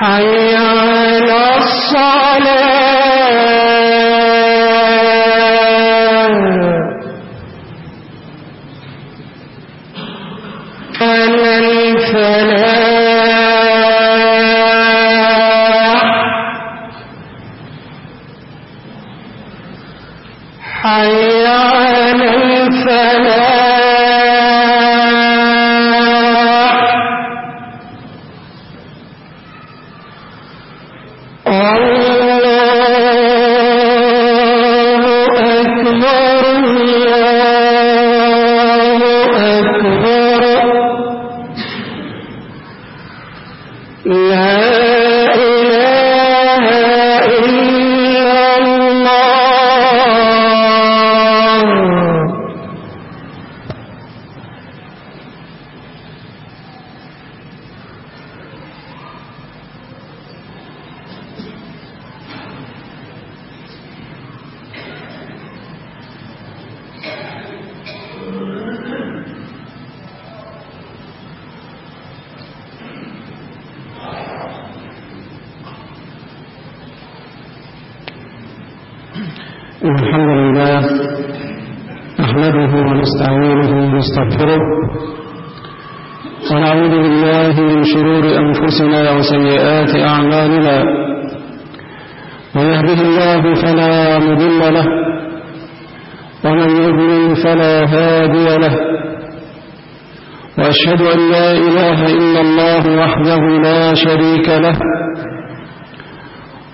حي الله الحمد لله نحمده ونستعينه ونستغفره ونعوذ بالله من شرور أنفسنا وسيئات أعمالنا ويهده الله فلا مضل له ومن يضلل فلا هادي له وأشهد أن لا إله إلا الله وحده لا شريك له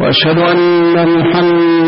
وأشهد أن محمدا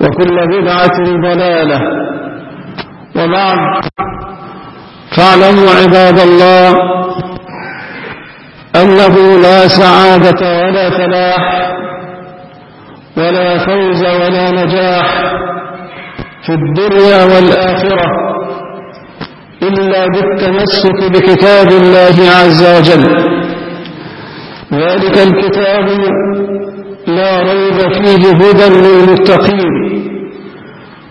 وكل بدعة ضلالة. وبعد فاعلموا عباد الله أنه لا سعادة ولا فلاح ولا فوز ولا نجاح في الدنيا والآخرة إلا بالتمسك بكتاب الله عز وجل. ذلك الكتاب لا ريب فيه هدى للمتقين.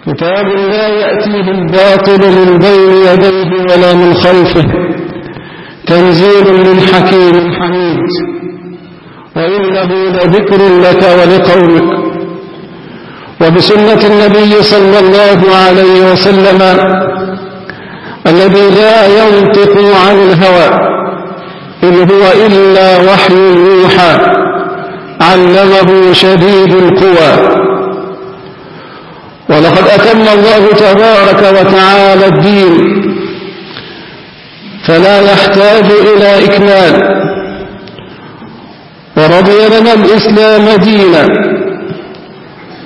كتاب لا يأتيه الباطل من بين يديه ولا من خلفه. تنزيل من حكيم حميد وإنه لذكر لك ولقومك. وبسنة النبي صلى الله عليه وسلم الذي لا ينطق عن الهوى إن هو إلا وحي يوحى. علمه شديد القوى. ولقد أتم الله تبارك وتعالى الدين. فلا يحتاج إلى إكمال. ورضي لنا الإسلام دينا.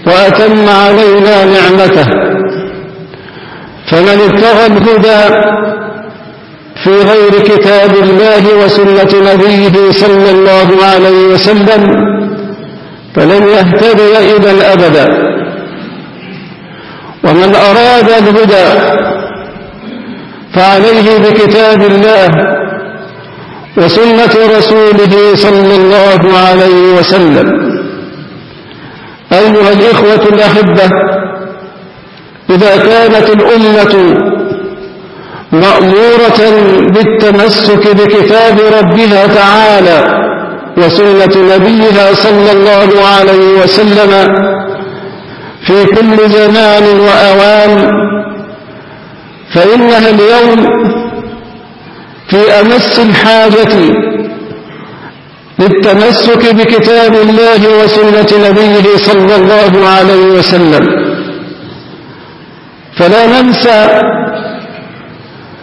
وأتم علينا نعمته. فمن ابتغى الهدى في غير كتاب الله وسنة نبيه صلى الله عليه وسلم فلن يهتدي إذا أبدا. ومن أراد الهدى فعليه بكتاب الله وسنة رسوله صلى الله عليه وسلم. أيها الإخوة الأحبة إذا كانت الأمة مأمورة بالتمسك بكتاب ربها تعالى وسنة نبيها صلى الله عليه وسلم في كل زمان وأوان فإنها اليوم في أمس الحاجة للتمسك بكتاب الله وسنة نبيه صلى الله عليه وسلم. فلا ننسى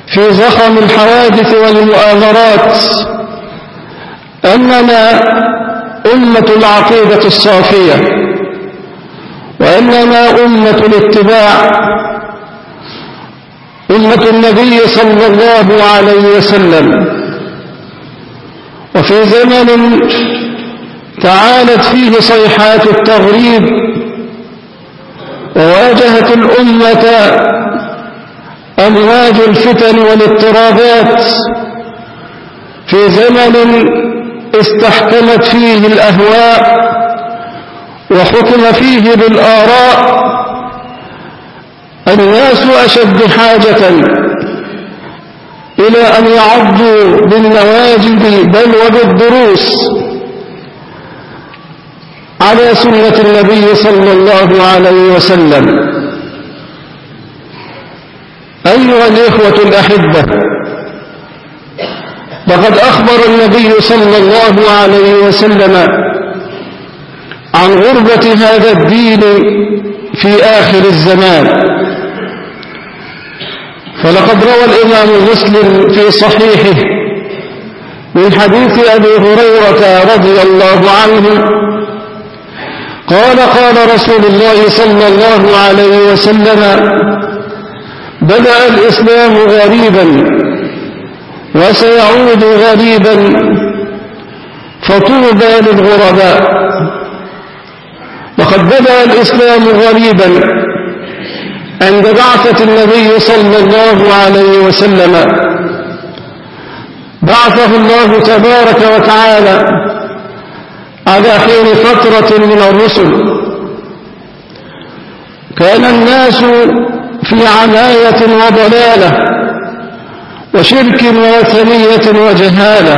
في زخم الحوادث والمؤامرات أننا أمة العقيدة الصافية وأننا أمة الاتباع أمة النبي صلى الله عليه وسلم. وفي زمن تعالت فيه صيحات التغريب وواجهت الأمة أمواج الفتن والاضطرابات. في زمن استحكمت فيه الأهواء وحكم فيه بالآراء الناس أشد حاجة إلى أن يعضوا بالنواجذ بل وبالدروس على سنة النبي صلى الله عليه وسلم. أيها الإخوة الأحبة لقد أخبر النبي صلى الله عليه وسلم عن غربة هذا الدين في آخر الزمان. فلقد روى الإمام مسلم في صحيحه من حديث أبي هريرة رضي الله عنه قال قال رسول الله صلى الله عليه وسلم بدأ الإسلام غريبا. وسيعود غريبا فطوبى للغرباء. وقد بدأ الإسلام غريبا عند بعثة النبي صلى الله عليه وسلم. بعثه الله تبارك وتعالى على حين فترة من الرسل. كان الناس في عناية وضلالة. وشرك ووثنية وجهالة.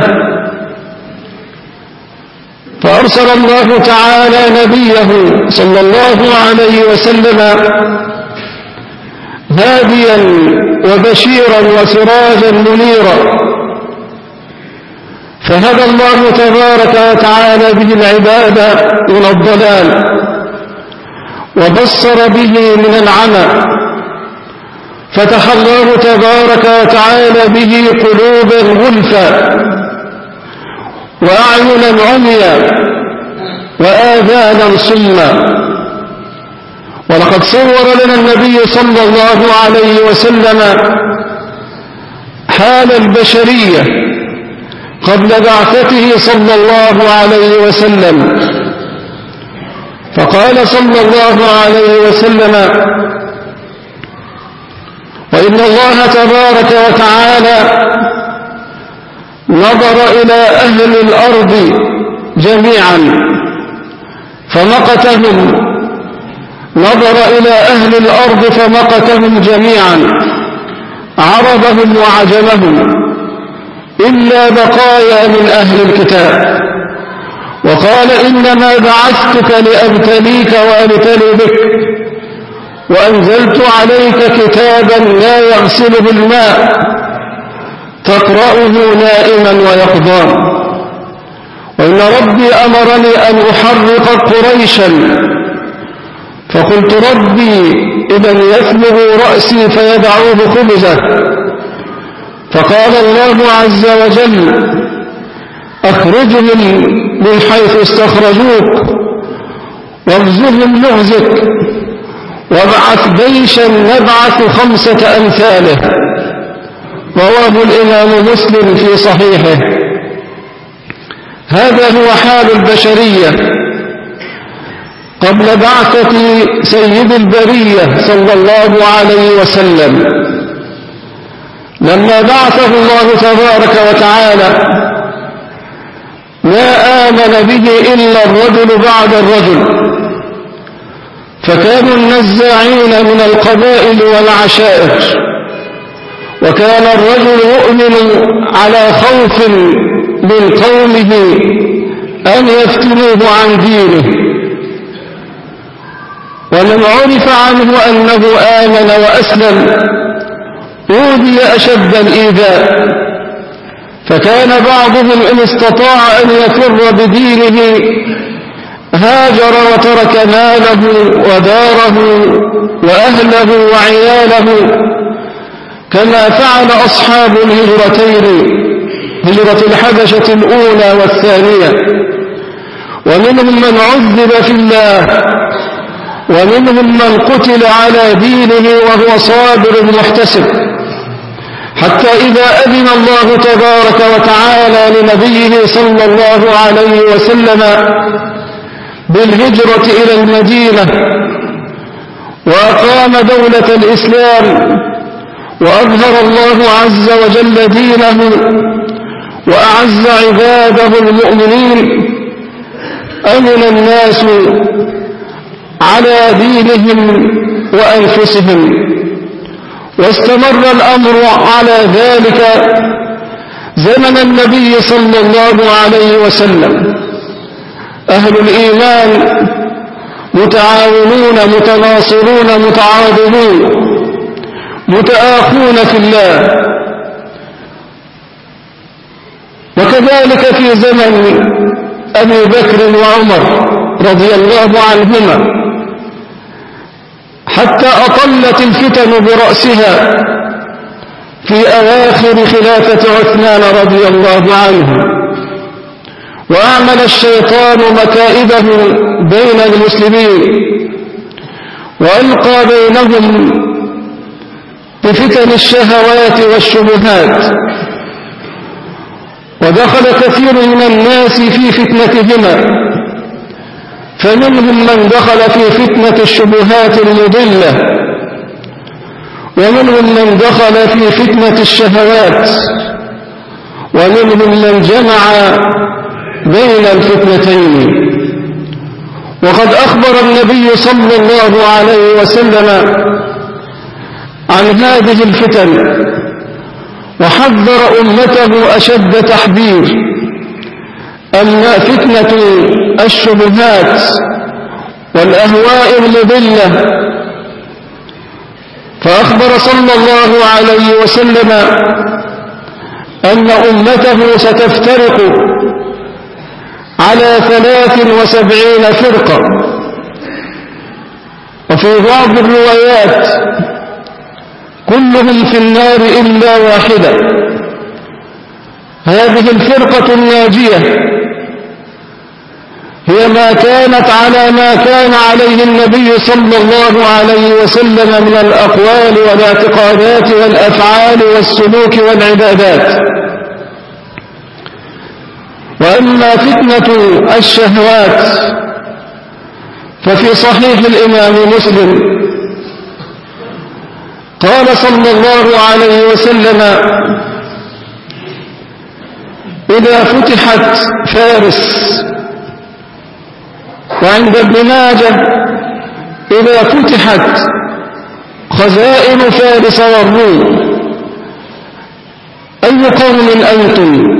فأرسل الله تعالى نبيه صلى الله عليه وسلم هاديا وبشيرا وسراجا منيرا. فهدى الله تبارك وتعالى به العباد من الضلال وبصر به من العمى. فتح الله تبارك وتعالى به قلوبا غلفا وأعينا عميا وآذانا صما ولقد صور لنا النبي صلى الله عليه وسلم حال البشرية قبل بعثته صلى الله عليه وإن الله تبارك وتعالى نظر إلى أهل الأرض جميعا فمقتهم نظر إلى أهل الأرض فمقتهم جميعا. عربهم وعجمهم إلا بقايا من أهل الكتاب. وقال إنما بعثتك لأبتليك وأبتلي بك. وأنزلت عليك كتابا لا يغسله الماء تقرأه نائما ويقضان وإن ربي أمرني أن أحرق قريشا. فقلت ربي إذا يثمغ رأسي فيدعوه خبزة. فقال الله عز وجل أخرجهم من حيث استخرجوك واغزهم نغزك وابعث جيشا نبعث خمسة أمثاله. رواه الإمام مسلم في صحيحه. هذا هو حال البشرية. قبل بعثة سيد البرية صلى الله عليه وسلم. لما بعثه الله تبارك وتعالى ما آمن به إلا الرجل بعد الرجل. فكانوا النزاعين من القبائل والعشائر. وكان الرجل يؤمن على خوف من قومه أن يفتنوه عن دينه. ومن عرف عنه أنه آمن وأسلم. أوذي أشد الإيذاء. فكان بعضهم إن استطاع أن يفر بدينه هاجر وترك ماله وداره وأهله وعياله كما فعل أصحاب الهجرتين هجرة الحبشة الأولى والثانية. ومنهم من عذب في الله ومنهم من قتل على دينه وهو صابر محتسب. حتى إذا أذن الله تبارك وتعالى لنبيه صلى الله عليه وسلم بالهجرة إلى المدينة وأقام دولة الإسلام وأظهر الله عز وجل دينه وأعز عباده المؤمنين أمن الناس على دينهم وأنفسهم واستمر الأمر على ذلك زمن النبي صلى الله عليه وسلم. أهل الإيمان متعاونون متناصرون متعاضدون متآخون في الله. وكذلك في زمن أبي بكر وعمر رضي الله عنهما حتى أطلت الفتن برأسها في أواخر خلافة عثمان رضي الله عنه. وأعمل الشيطان مكائده بين المسلمين وألقى بينهم بفتن الشهوات والشبهات. ودخل كثير من الناس في فتنتهما فمنهم من دخل في فتنة الشبهات المضلة ومنهم من دخل في فتنة الشهوات ومنهم من جمع بين الفتنتين. وقد أخبر النبي صلى الله عليه وسلم عن هذه الفتن وحذر أمته أشد تحذير أن فتنة الشبهات والأهواء المضلة فأخبر صلى الله عليه وسلم أن أمته ستفترق على ثلاث وسبعين فرقة. وفي بعض الروايات كلهم في النار إلا واحدة. هذه الفرقة الناجية هي ما كانت على ما كان عليه النبي صلى الله عليه وسلم من الأقوال والاعتقادات والأفعال والسلوك والعبادات. وأما فتنة الشهوات ففي صحيح الإمام مسلم قال صلى الله عليه وسلم إذا فتحت فارس وعند ابن ماجه إذا فتحت خزائن فارس والروم أي قوم أنتم؟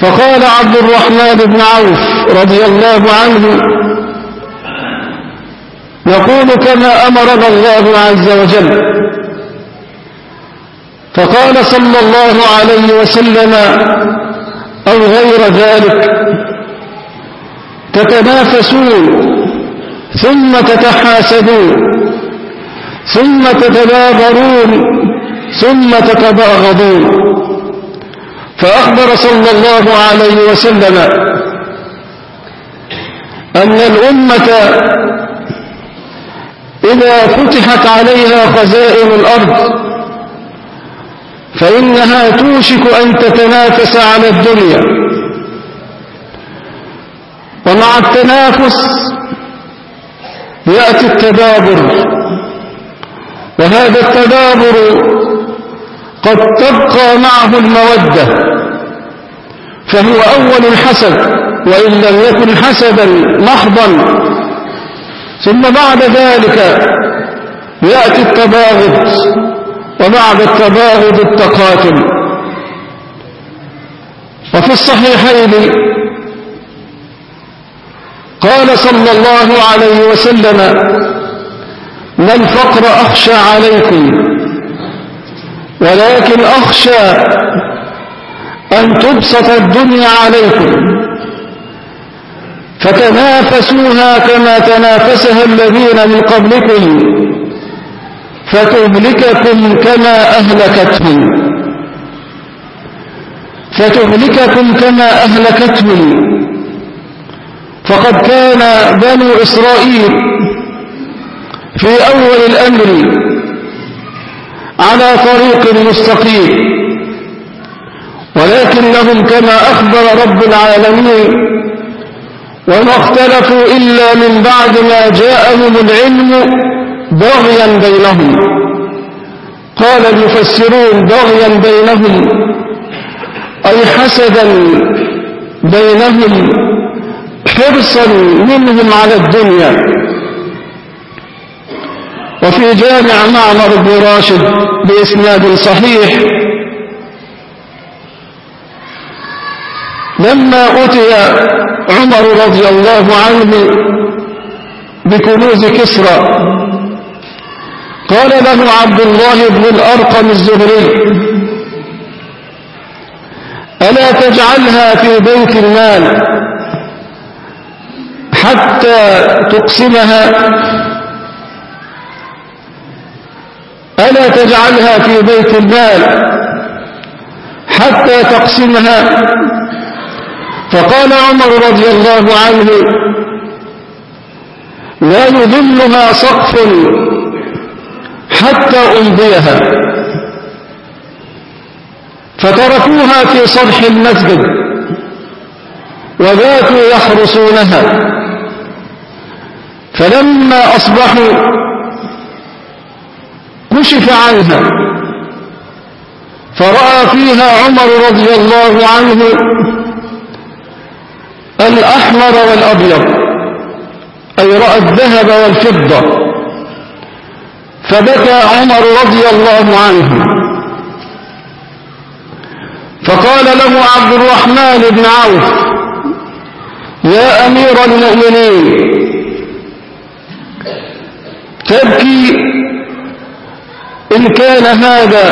فقال عبد الرحمن بن عوف رضي الله عنه نقول كما أمرنا الله عز وجل. فقال صلى الله عليه وسلم أو غير ذلك تتنافسون ثم تتحاسدون ثم تتبابرون ثم تتباغضون. فأخبر صلى الله عليه وسلم أن الأمة إذا فتحت عليها خزائن الأرض فإنها توشك أن تتنافس على الدنيا. ومع التنافس يأتي التدابر وهذا التدابر قد تبقى معه المودة. فهو أول الحسد وإن لم يكن حسدا محضا ثم بعد ذلك يأتي التباغض وبعد التباغض التقاتل. وفي الصحيحين قال صلى الله عليه وسلم ما الفقر أخشى عليكم ولكن أخشى أن تبسط الدنيا عليكم فتنافسوها كما تنافسها الذين من قبلكم فتهلككم كما أهلكتهم فتهلككم كما أهلكتهم. فقد كان بنو إسرائيل في أول الأمر على طريق مستقيم. ولكنهم كما أخبر رب العالمين وما اختلفوا إلا من بعد ما جاءهم العلم بغيا بينهم. قال المفسرون بغيا بينهم أي حسدا بينهم حرصا منهم على الدنيا. وفي جامع معمر بن راشد بإسناد صحيح لما أتي عمر رضي الله عنه بكنوز كسرى. قال له عبد الله بن الأرقم الزهري ألا تجعلها في بيت المال حتى تقسمها؟ ألا تجعلها في بيت المال حتى تقسمها؟ فقال عمر رضي الله عنه لا يذلها سقف حتى أمضيها فتركوها في صرح المسجد وباتوا يحرسونها. فلما أصبحوا كشف عنها فرأى فيها عمر رضي الله عنه الأحمر والأبيض. أي رأى الذهب والفضة. فبكى عمر رضي الله عنه. فقال له عبد الرحمن بن عوف يا أمير المؤمنين تبكي إن كان هذا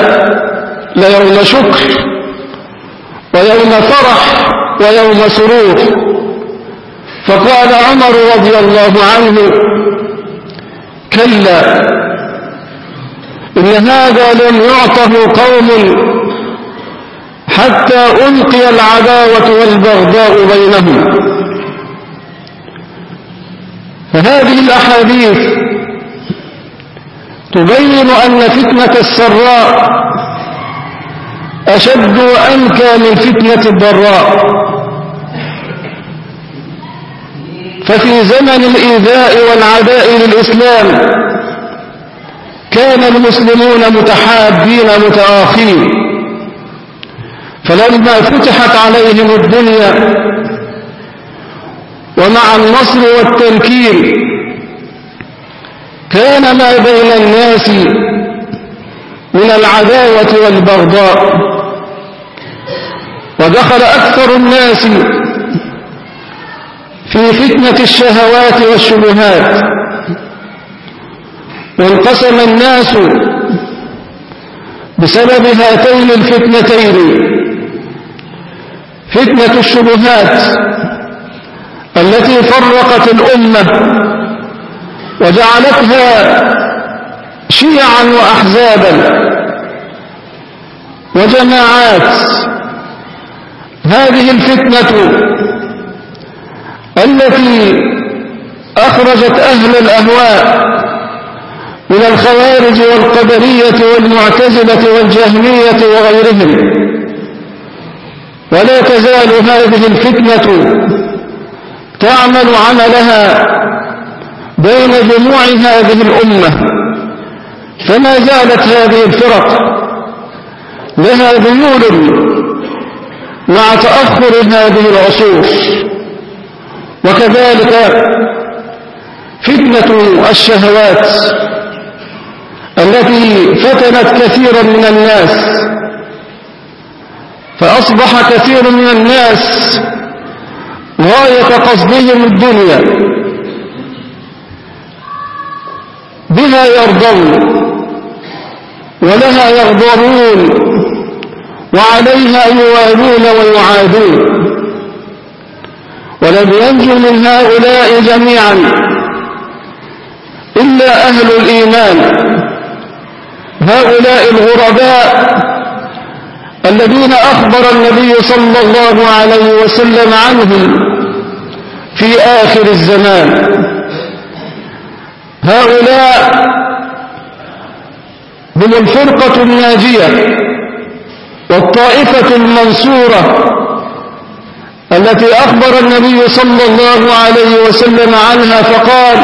ليوم شكر ويوم فرح ويوم سرور. فقال عمر رضي الله عنه كلا إن هذا لم يعطه قوم حتى ألقي العداوة والبغضاء بينهم. فهذه الأحاديث تبين أن فتنة السراء أشد وأنكى من فتنة الضراء. ففي زمن الإيذاء والعداء للإسلام كان المسلمون متحابين متآخين فلما فتحت عليهم الدنيا ومع النصر والتمكين كان ما بين الناس من العداوة والبغضاء. ودخل أكثر الناس في فتنة الشهوات والشبهات. وانقسم الناس بسبب هاتين الفتنتين. فتنة الشبهات التي فرقت الأمة وجعلتها شيعا وأحزابا. وجماعات. هذه الفتنة التي أخرجت أهل الأهواء من الخوارج والقدرية والمعتزلة والجهمية وغيرهم. ولا تزال هذه الفتنة تعمل عملها بين جموع هذه الأمة. فما زالت هذه الفرق لها ذيول مع تأخر هذه العصور. وكذلك فتنة الشهوات التي فتنت كثيرا من الناس فأصبح كثير من الناس غاية قصدهم الدنيا. بها يرضون ولها يغضبون وعليها يوالون ويعادون. ولم ينجو من هؤلاء جميعا إلا أهل الإيمان. هؤلاء الغرباء الذين أخبر النبي صلى الله عليه وسلم عنهم في آخر الزمان. هؤلاء هم الفرقة الناجية والطائفة المنصورة التي أخبر النبي صلى الله عليه وسلم عنها فقال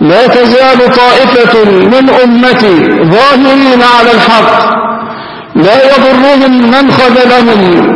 لا تزال طائفة من أمتي ظاهرين على الحق. لا يضرهم من خذلهم